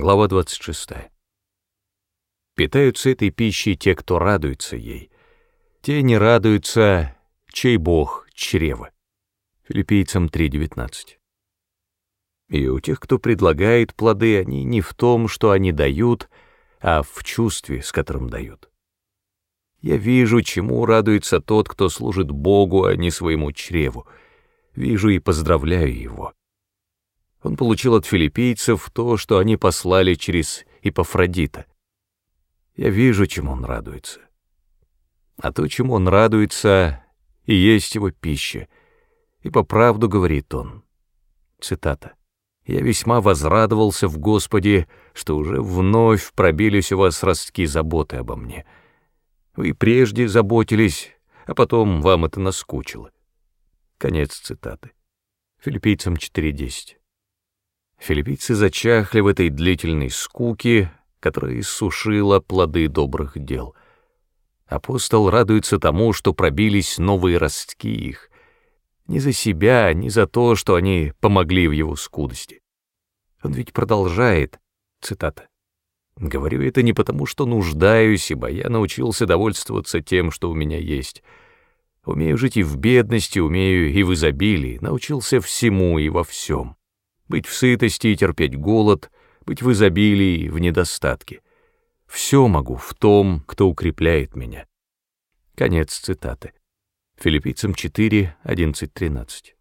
Глава 26. Питаются этой пищей те, кто радуется ей. Те не радуются, чей бог — чрево. Филиппийцам 3.19. И у тех, кто предлагает плоды, они не в том, что они дают, а в чувстве, с которым дают. Я вижу, чему радуется тот, кто служит Богу, а не своему чреву. Вижу и поздравляю его. Он получил от филиппийцев то, что они послали через Ипофродита. Я вижу, чему он радуется. А то, чему он радуется, и есть его пища. И по правду говорит он. Цитата. «Я весьма возрадовался в Господе, что уже вновь пробились у вас ростки заботы обо мне. Вы прежде заботились, а потом вам это наскучило». Конец цитаты. Филиппийцам 4.10. Филиппийцы зачахли в этой длительной скуке, которая иссушила плоды добрых дел. Апостол радуется тому, что пробились новые ростки их, не за себя, не за то, что они помогли в его скудости. Он ведь продолжает, цитата, «Говорю это не потому, что нуждаюсь, ибо я научился довольствоваться тем, что у меня есть. Умею жить и в бедности, умею и в изобилии, научился всему и во всем быть в сытости и терпеть голод, быть в изобилии и в недостатке. Все могу в том, кто укрепляет меня. Конец цитаты. Филиппийцам 4, 11, 13.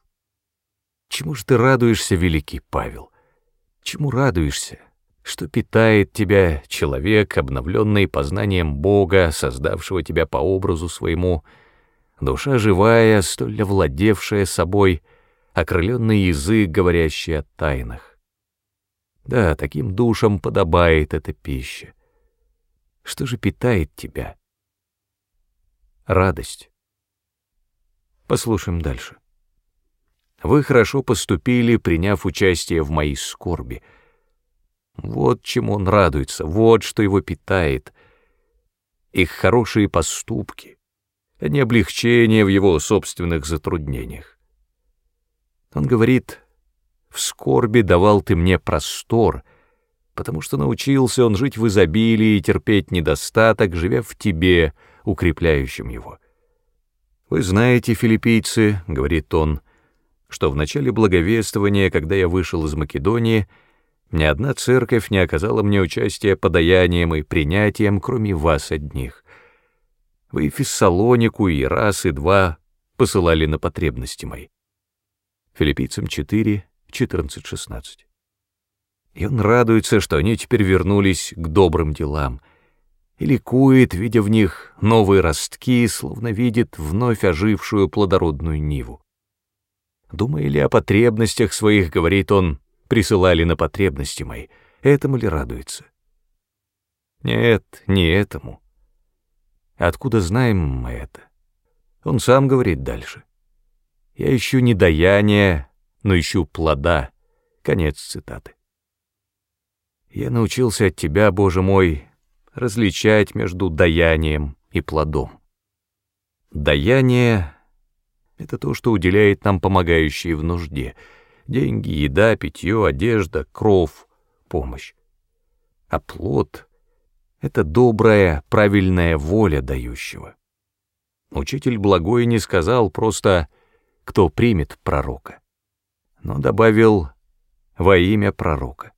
Чему же ты радуешься, великий Павел? Чему радуешься? Что питает тебя человек, обновленный познанием Бога, создавшего тебя по образу своему, душа живая, столь овладевшая собой — окрыленный язык, говорящий о тайнах. Да, таким душам подобает эта пища. Что же питает тебя? Радость. Послушаем дальше. Вы хорошо поступили, приняв участие в моей скорби. Вот чему он радуется, вот что его питает. Их хорошие поступки, а не облегчение в его собственных затруднениях. Он говорит, «В скорби давал ты мне простор, потому что научился он жить в изобилии и терпеть недостаток, живя в тебе, укрепляющим его». «Вы знаете, филиппийцы, — говорит он, — что в начале благовествования, когда я вышел из Македонии, ни одна церковь не оказала мне участия подаянием и принятием, кроме вас одних. Вы Фессалонику и раз, и два посылали на потребности мои. Филиппийцам 4, 14-16. И он радуется, что они теперь вернулись к добрым делам, и ликует, видя в них новые ростки, словно видит вновь ожившую плодородную ниву. Думая ли о потребностях своих, говорит он, присылали на потребности мои, этому ли радуется? Нет, не этому. Откуда знаем мы это? Он сам говорит дальше. Я ищу не даяния, но ищу плода. Конец цитаты. Я научился от тебя, Боже мой, различать между даянием и плодом. Даяние — это то, что уделяет нам помогающие в нужде. Деньги, еда, питье, одежда, кров, помощь. А плод — это добрая, правильная воля дающего. Учитель благой не сказал просто кто примет пророка. Но добавил «во имя пророка».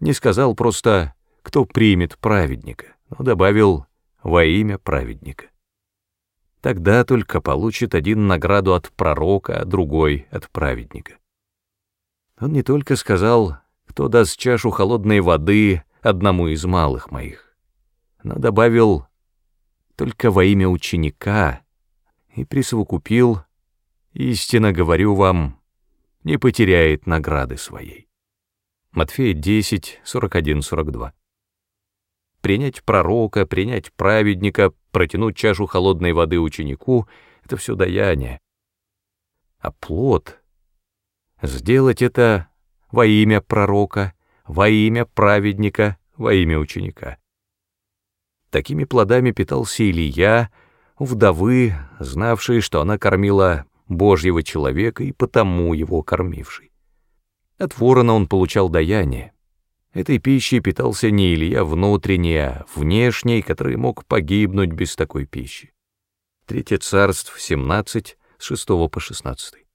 Не сказал просто «кто примет праведника», но добавил «во имя праведника». Тогда только получит один награду от пророка, а другой — от праведника. Он не только сказал «кто даст чашу холодной воды одному из малых моих», но добавил «только во имя ученика» и присовокупил истинно говорю вам, не потеряет награды своей. Матфея 10, 41-42. Принять пророка, принять праведника, протянуть чашу холодной воды ученику — это все даяние. А плод — сделать это во имя пророка, во имя праведника, во имя ученика. Такими плодами питался Илья, вдовы, знавшие, что она кормила Божьего человека и потому его кормивший. От ворона он получал даяние. Этой пищей питался не Илья внутренний, а внешний, который мог погибнуть без такой пищи. Третье царство, 17, с 6 по 16.